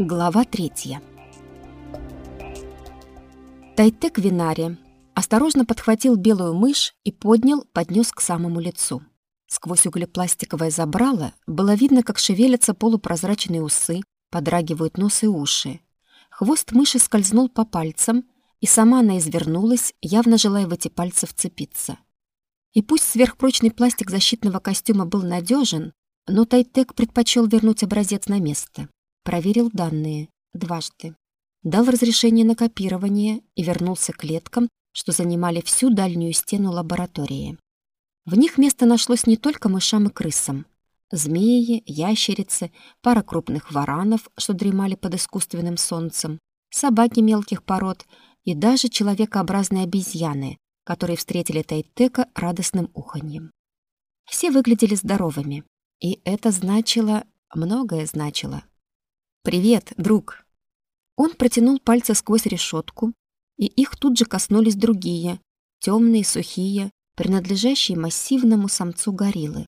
Глава третья. Тайтек Винари осторожно подхватил белую мышь и поднял, поднес к самому лицу. Сквозь углепластиковое забрало было видно, как шевелятся полупрозрачные усы, подрагивают нос и уши. Хвост мыши скользнул по пальцам, и сама она извернулась, явно желая в эти пальцы вцепиться. И пусть сверхпрочный пластик защитного костюма был надежен, но Тайтек предпочел вернуть образец на место. Проверил данные дважды. Дал разрешение на копирование и вернулся к клеткам, что занимали всю дальнюю стену лаборатории. В них место нашлось не только мышам и крысам. Змеи, ящерицы, пара крупных варанов, что дремали под искусственным солнцем, собаки мелких пород и даже человекообразные обезьяны, которые встретили Тайтека радостным уханьем. Все выглядели здоровыми, и это значило, многое значило. «Привет, друг!» Он протянул пальцы сквозь решетку, и их тут же коснулись другие, темные, сухие, принадлежащие массивному самцу гориллы.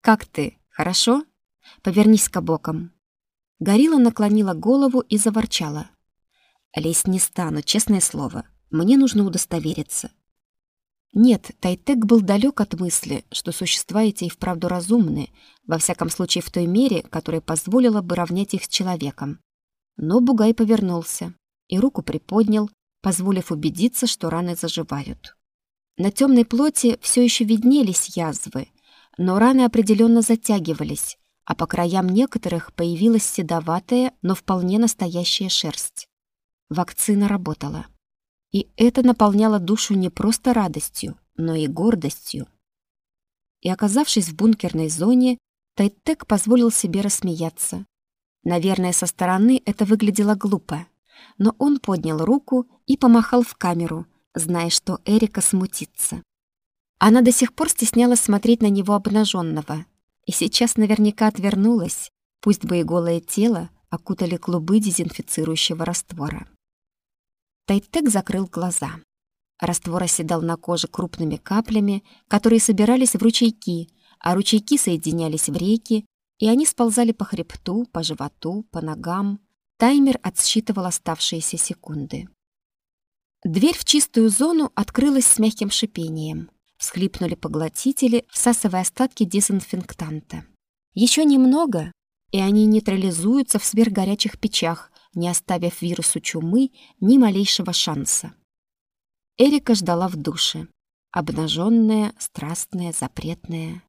«Как ты? Хорошо? Повернись-ка боком». Горилла наклонила голову и заворчала. «Лезть не стану, честное слово. Мне нужно удостовериться. Нет, Тайтек был далек от мысли, что существа эти и вправду разумны, во всяком случае в той мере, которая позволила бы равнять их с человеком. Но Бугай повернулся и руку приподнял, позволив убедиться, что раны заживают. На темной плоти все еще виднелись язвы, но раны определенно затягивались, а по краям некоторых появилась седоватая, но вполне настоящая шерсть. Вакцина работала. И это наполняло душу не просто радостью, но и гордостью. И оказавшись в бункерной зоне, Тайтек позволил себе рассмеяться. Наверное, со стороны это выглядело глупо, но он поднял руку и помахал в камеру, зная, что Эрика смутится. Она до сих пор стеснялась смотреть на него обнаженного, и сейчас наверняка отвернулась, пусть бы и голое тело окутали клубы дезинфицирующего раствора. Тайтек закрыл глаза. Раствор оседал на коже крупными каплями, которые собирались в ручейки, а ручейки соединялись в реки, и они сползали по хребту, по животу, по ногам. Таймер отсчитывал оставшиеся секунды. Дверь в чистую зону открылась с мягким шипением. Всхлипнули поглотители, всасывая остатки дезинфектанта. Еще немного, и они нейтрализуются в сверхгорячих печах, не оставив вирусу чумы ни малейшего шанса. Эрика ждала в душе. Обнаженная, страстная, запретная.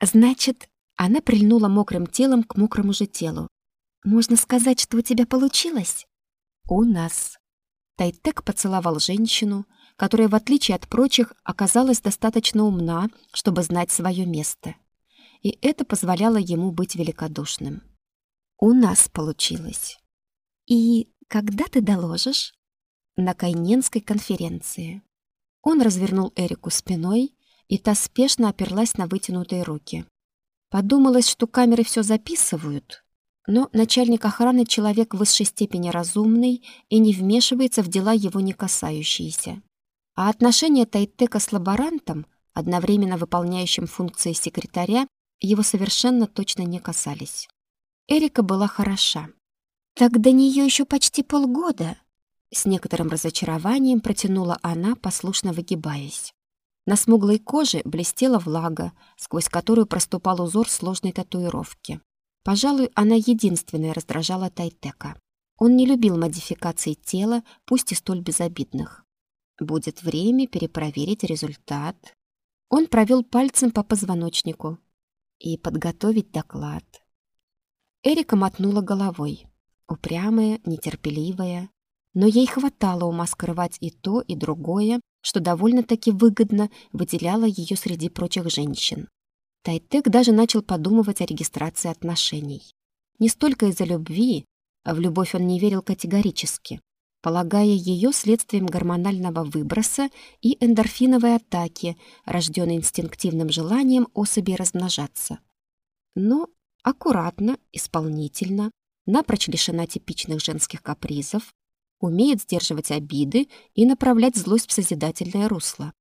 Значит, она прильнула мокрым телом к мокрому же телу. «Можно сказать, что у тебя получилось?» «У нас». Тайтек поцеловал женщину, которая, в отличие от прочих, оказалась достаточно умна, чтобы знать свое место. И это позволяло ему быть великодушным. «У нас получилось». «И когда ты доложишь?» «На Кайненской конференции». Он развернул Эрику спиной, и та спешно оперлась на вытянутые руки. Подумалось, что камеры все записывают, но начальник охраны человек в высшей степени разумный и не вмешивается в дела его не касающиеся. А отношения Тайтека с лаборантом, одновременно выполняющим функции секретаря, его совершенно точно не касались. Эрика была хороша. «Так до нее еще почти полгода!» С некоторым разочарованием протянула она, послушно выгибаясь. На смуглой коже блестела влага, сквозь которую проступал узор сложной татуировки. Пожалуй, она единственная раздражала Тайтека. Он не любил модификаций тела, пусть и столь безобидных. Будет время перепроверить результат. Он провел пальцем по позвоночнику и подготовить доклад. Эрика мотнула головой упрямая, нетерпеливая. Но ей хватало ума скрывать и то, и другое, что довольно-таки выгодно выделяло ее среди прочих женщин. Тайтек даже начал подумывать о регистрации отношений. Не столько из-за любви, а в любовь он не верил категорически, полагая ее следствием гормонального выброса и эндорфиновой атаки, рожденной инстинктивным желанием особей размножаться. Но аккуратно, исполнительно, напрочь лишена типичных женских капризов, умеет сдерживать обиды и направлять злость в созидательное русло.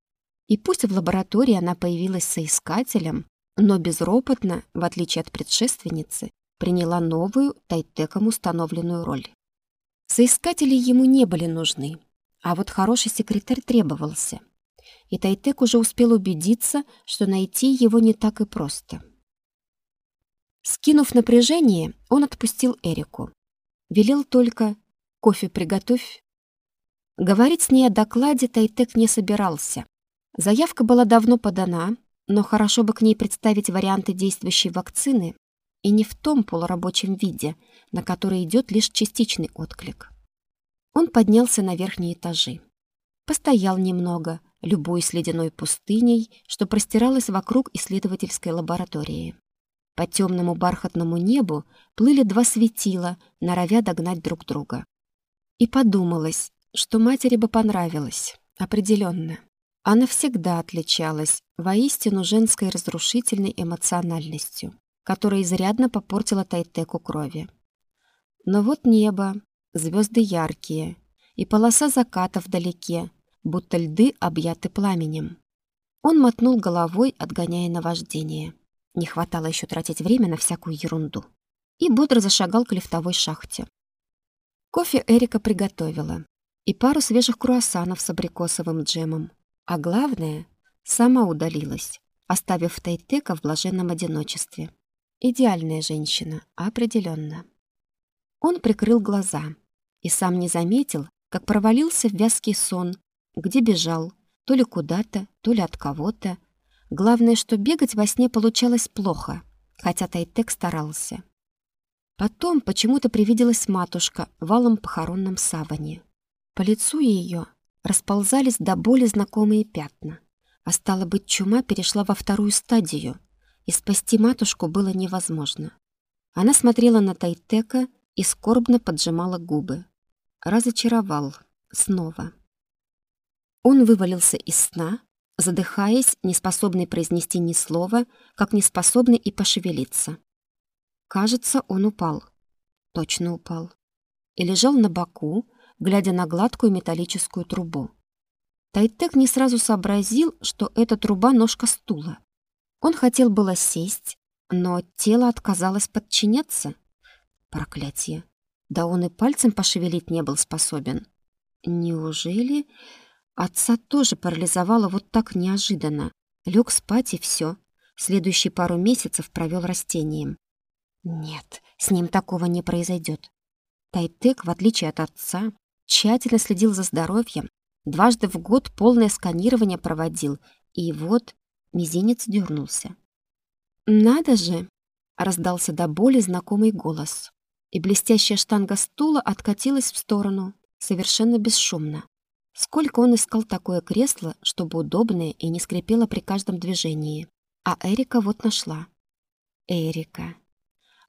И пусть в лаборатории она появилась соискателем, но безропотно, в отличие от предшественницы, приняла новую Тайтеком установленную роль. Соискатели ему не были нужны, а вот хороший секретарь требовался. И Тайтек уже успел убедиться, что найти его не так и просто. Скинув напряжение, он отпустил Эрику. Велел только «кофе приготовь». Говорить с ней о докладе Тайтек не собирался. Заявка была давно подана, но хорошо бы к ней представить варианты действующей вакцины и не в том полурабочем виде, на который идет лишь частичный отклик. Он поднялся на верхние этажи. Постоял немного, любуясь ледяной пустыней, что простиралась вокруг исследовательской лаборатории. По темному бархатному небу плыли два светила, норовя догнать друг друга. И подумалось, что матери бы понравилось, определенно. Она всегда отличалась воистину женской разрушительной эмоциональностью, которая изрядно попортила Тайтеку крови. Но вот небо, звезды яркие, и полоса заката вдалеке, будто льды объяты пламенем. Он мотнул головой, отгоняя наваждение. Не хватало еще тратить время на всякую ерунду. И бодро зашагал к лифтовой шахте. Кофе Эрика приготовила. И пару свежих круассанов с абрикосовым джемом. А главное, сама удалилась, оставив Тайтека в блаженном одиночестве. Идеальная женщина, определенно. Он прикрыл глаза и сам не заметил, как провалился в вязкий сон, где бежал, то ли куда-то, то ли от кого-то. Главное, что бегать во сне получалось плохо, хотя Тайтек старался. Потом почему-то привиделась матушка в валом похоронном саване. По лицу ее расползались до боли знакомые пятна. А стало быть, чума перешла во вторую стадию, и спасти матушку было невозможно. Она смотрела на Тайтека и скорбно поджимала губы. Разочаровал. Снова. Он вывалился из сна, задыхаясь, неспособный произнести ни слова, как неспособный и пошевелиться. Кажется, он упал. Точно упал. И лежал на боку, глядя на гладкую металлическую трубу. Тайтек не сразу сообразил, что эта труба — ножка стула. Он хотел было сесть, но тело отказалось подчиняться. Проклятие. Да он и пальцем пошевелить не был способен. Неужели отца тоже парализовало вот так неожиданно? Лег спать и все. Следующие пару месяцев провел растением. Нет, с ним такого не произойдет. Тайтек, в отличие от отца, тщательно следил за здоровьем, дважды в год полное сканирование проводил, и вот мизинец дернулся. «Надо же!» — раздался до боли знакомый голос и блестящая штанга стула откатилась в сторону, совершенно бесшумно. Сколько он искал такое кресло, чтобы удобное и не скрипело при каждом движении. А Эрика вот нашла. Эрика.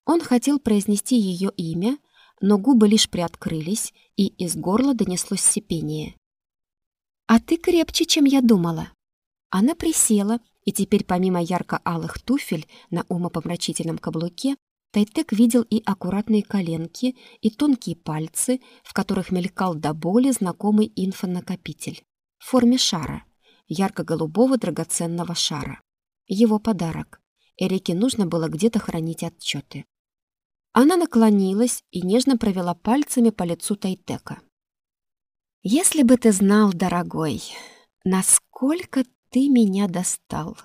Он хотел произнести ее имя, но губы лишь приоткрылись, и из горла донеслось сипение. «А ты крепче, чем я думала». Она присела, и теперь помимо ярко-алых туфель на умопомрачительном каблуке Тайтек видел и аккуратные коленки, и тонкие пальцы, в которых мелькал до боли знакомый инфонакопитель в форме шара, ярко-голубого драгоценного шара. Его подарок. Эрике нужно было где-то хранить отчеты. Она наклонилась и нежно провела пальцами по лицу Тайтека. «Если бы ты знал, дорогой, насколько ты меня достал!»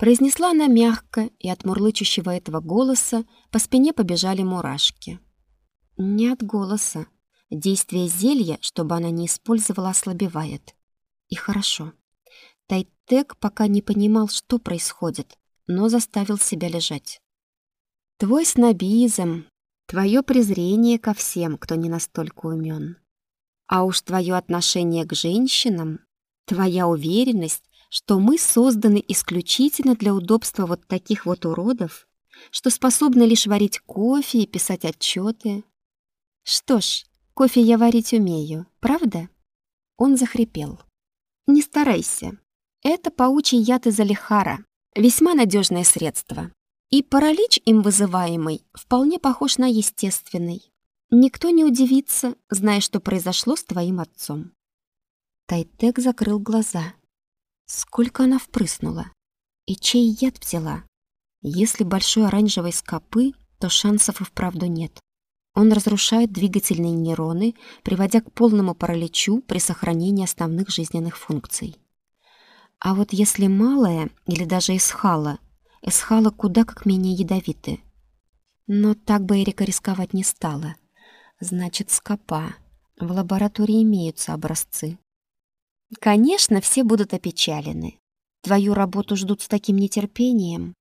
Произнесла она мягко, и от мурлычущего этого голоса по спине побежали мурашки. Не от голоса. Действие зелья, чтобы она не использовала, ослабевает. И хорошо. Тайтек пока не понимал, что происходит, но заставил себя лежать. Твой снобизм, твое презрение ко всем, кто не настолько умен. А уж твое отношение к женщинам, твоя уверенность, что мы созданы исключительно для удобства вот таких вот уродов, что способны лишь варить кофе и писать отчеты. Что ж, кофе я варить умею, правда? Он захрипел. Не старайся. Это паучий яд из алихара, весьма надежное средство. И паралич им вызываемый вполне похож на естественный. Никто не удивится, зная, что произошло с твоим отцом. Тайтек закрыл глаза. Сколько она впрыснула? И чей яд взяла? Если большой оранжевой скопы, то шансов и вправду нет. Он разрушает двигательные нейроны, приводя к полному параличу при сохранении основных жизненных функций. А вот если малая или даже эсхала, эсхала куда как менее ядовиты. Но так бы Эрика рисковать не стала. Значит, скопа. В лаборатории имеются образцы. Конечно, все будут опечалены. Твою работу ждут с таким нетерпением.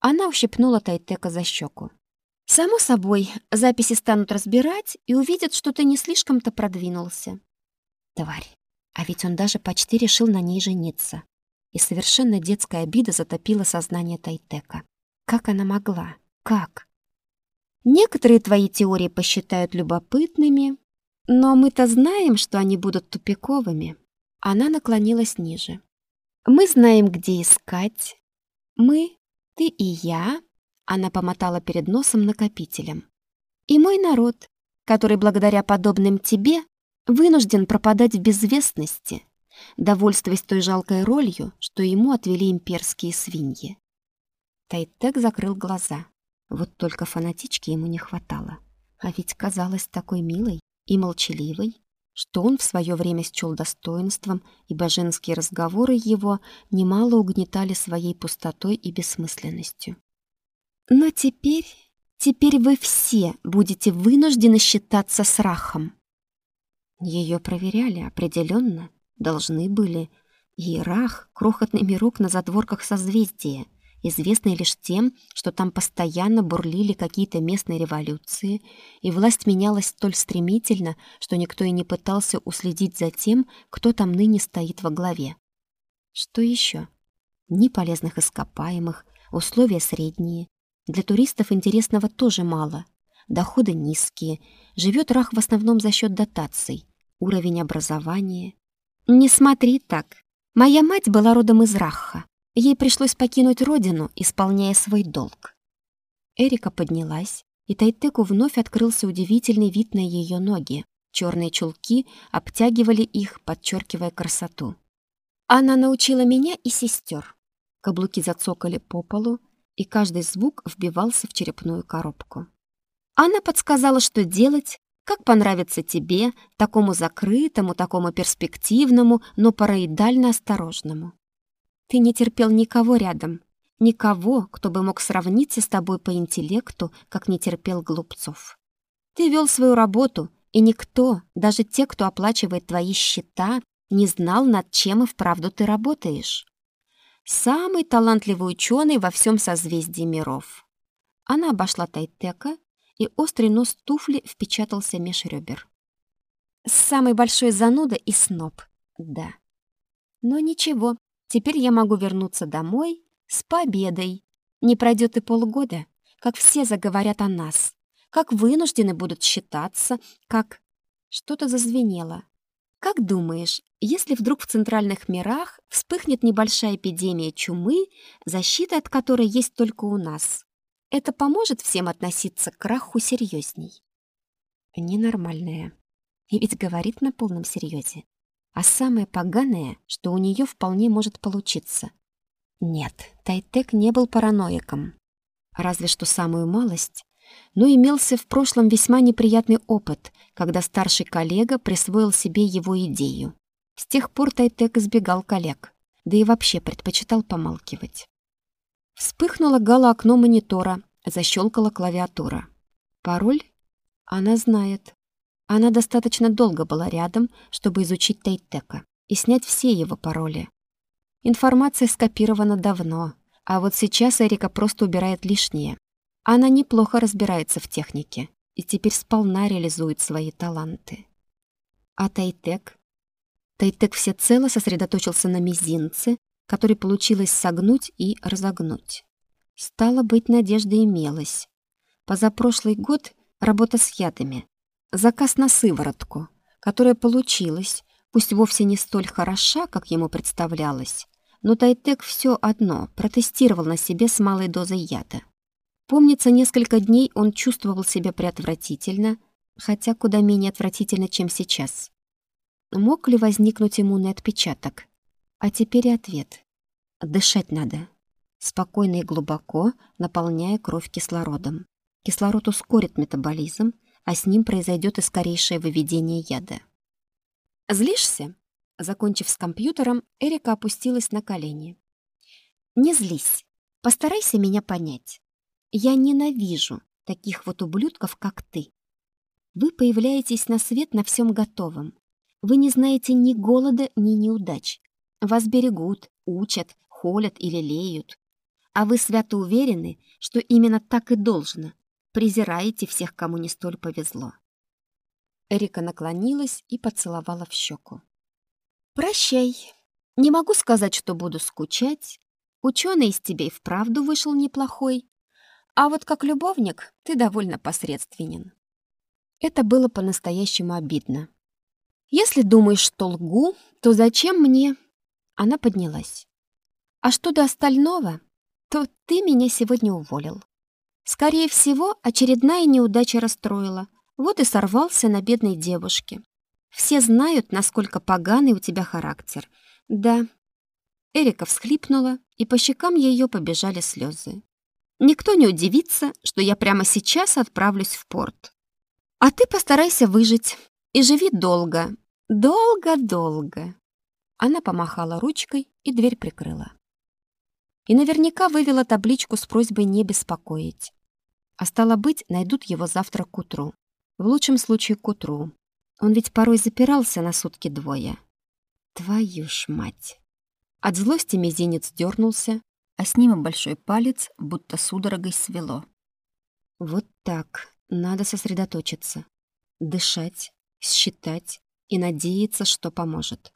Она ущипнула Тайтека за щеку. Само собой, записи станут разбирать и увидят, что ты не слишком-то продвинулся. Тварь. А ведь он даже почти решил на ней жениться. И совершенно детская обида затопила сознание Тайтека. Как она могла? Как? Некоторые твои теории посчитают любопытными, но мы-то знаем, что они будут тупиковыми. Она наклонилась ниже. Мы знаем, где искать. Мы, ты и я, она помотала перед носом накопителем. И мой народ, который благодаря подобным тебе вынужден пропадать в безвестности, довольствуясь той жалкой ролью, что ему отвели имперские свиньи. Тайтек закрыл глаза. Вот только фанатички ему не хватало. А ведь казалась такой милой и молчаливой, что он в свое время счел достоинством, ибо женские разговоры его немало угнетали своей пустотой и бессмысленностью. Но теперь, теперь вы все будете вынуждены считаться с Рахом. Ее проверяли определенно, должны были. И Рах — крохотный мирок на задворках созвездия, известный лишь тем, что там постоянно бурлили какие-то местные революции, и власть менялась столь стремительно, что никто и не пытался уследить за тем, кто там ныне стоит во главе. Что еще? Ни полезных ископаемых, условия средние, для туристов интересного тоже мало. Доходы низкие. Живет Рах в основном за счет дотаций. Уровень образования. Не смотри так. Моя мать была родом из Раха. Ей пришлось покинуть родину, исполняя свой долг. Эрика поднялась, и Тайтеку вновь открылся удивительный вид на ее ноги. Черные чулки обтягивали их, подчеркивая красоту. Она научила меня и сестер. Каблуки зацокали по полу, и каждый звук вбивался в черепную коробку. Она подсказала, что делать, как понравится тебе, такому закрытому, такому перспективному, но параидально осторожному. Ты не терпел никого рядом, никого, кто бы мог сравниться с тобой по интеллекту, как не терпел глупцов. Ты вел свою работу, и никто, даже те, кто оплачивает твои счета, не знал, над чем и вправду ты работаешь самый талантливый ученый во всем созвездии миров. Она обошла Тайтека, и острый нос туфли впечатался меж ребер. Самый большой зануда и сноб, да. Но ничего, теперь я могу вернуться домой с победой. Не пройдет и полгода, как все заговорят о нас, как вынуждены будут считаться, как... Что-то зазвенело. Как думаешь, если вдруг в центральных мирах вспыхнет небольшая эпидемия чумы, защита от которой есть только у нас, это поможет всем относиться к краху серьезней? Ненормальная. И ведь говорит на полном серьезе. А самое поганое, что у нее вполне может получиться. Нет, Тайтек не был параноиком. Разве что самую малость но имелся в прошлом весьма неприятный опыт, когда старший коллега присвоил себе его идею. С тех пор Тайтек избегал коллег, да и вообще предпочитал помалкивать. Вспыхнуло гало-окно монитора, защелкала клавиатура. Пароль? Она знает. Она достаточно долго была рядом, чтобы изучить Тайтека и снять все его пароли. Информация скопирована давно, а вот сейчас Эрика просто убирает лишнее. Она неплохо разбирается в технике и теперь сполна реализует свои таланты. А Тайтек? Тайтек всецело сосредоточился на мизинце, который получилось согнуть и разогнуть. Стало быть, надежда имелась. Позапрошлый год работа с ядами. Заказ на сыворотку, которая получилась, пусть вовсе не столь хороша, как ему представлялось, но Тайтек все одно протестировал на себе с малой дозой яда. Помнится, несколько дней он чувствовал себя преотвратительно, хотя куда менее отвратительно, чем сейчас. Мог ли возникнуть иммунный отпечаток? А теперь и ответ. Дышать надо. Спокойно и глубоко, наполняя кровь кислородом. Кислород ускорит метаболизм, а с ним произойдет и скорейшее выведение яда. «Злишься?» Закончив с компьютером, Эрика опустилась на колени. «Не злись. Постарайся меня понять. Я ненавижу таких вот ублюдков, как ты. Вы появляетесь на свет на всем готовом. Вы не знаете ни голода, ни неудач. Вас берегут, учат, холят или леют. А вы свято уверены, что именно так и должно. Презираете всех, кому не столь повезло. Эрика наклонилась и поцеловала в щеку. «Прощай. Не могу сказать, что буду скучать. Ученый из тебя и вправду вышел неплохой. А вот как любовник ты довольно посредственен». Это было по-настоящему обидно. «Если думаешь, что лгу, то зачем мне?» Она поднялась. «А что до остального, то ты меня сегодня уволил. Скорее всего, очередная неудача расстроила. Вот и сорвался на бедной девушке. Все знают, насколько поганый у тебя характер. Да». Эрика всхлипнула, и по щекам ее побежали слезы. «Никто не удивится, что я прямо сейчас отправлюсь в порт. А ты постарайся выжить и живи долго, долго-долго. Она помахала ручкой и дверь прикрыла. И наверняка вывела табличку с просьбой не беспокоить. А стало быть, найдут его завтра к утру. В лучшем случае к утру. Он ведь порой запирался на сутки двое. Твою ж мать! От злости мизинец дернулся, а с ним и большой палец будто судорогой свело. Вот так. Надо сосредоточиться, дышать, считать и надеяться, что поможет.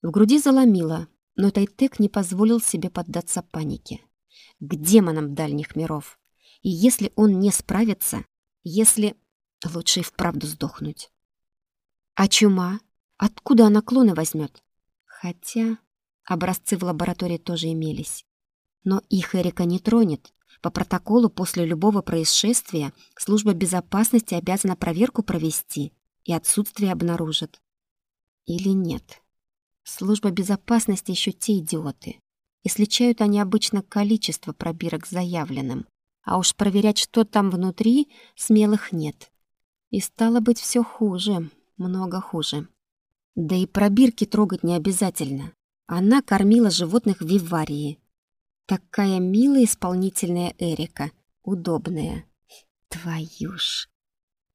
В груди заломило, но Тайтек не позволил себе поддаться панике. К демонам дальних миров. И если он не справится, если... Лучше и вправду сдохнуть. А чума? Откуда она клоны возьмет? Хотя образцы в лаборатории тоже имелись. Но их Эрика не тронет, по протоколу после любого происшествия служба безопасности обязана проверку провести и отсутствие обнаружит. Или нет? Служба безопасности еще те идиоты. И сличают они обычно количество пробирок заявленным. А уж проверять, что там внутри, смелых нет. И стало быть все хуже, много хуже. Да и пробирки трогать не обязательно. Она кормила животных в виварии, Такая милая исполнительная Эрика, удобная. Твою ж.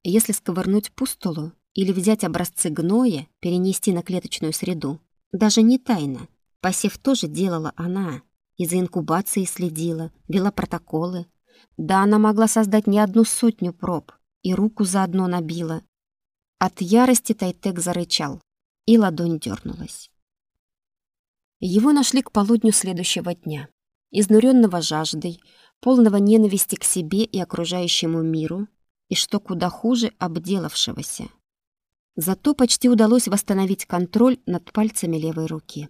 Если сковырнуть пустулу или взять образцы гноя, перенести на клеточную среду, даже не тайно. Посев тоже делала она. И за инкубацией следила, вела протоколы. Да она могла создать не одну сотню проб и руку заодно набила. От ярости Тайтек зарычал, и ладонь дернулась. Его нашли к полудню следующего дня изнуренного жаждой, полного ненависти к себе и окружающему миру, и, что куда хуже, обделавшегося. Зато почти удалось восстановить контроль над пальцами левой руки.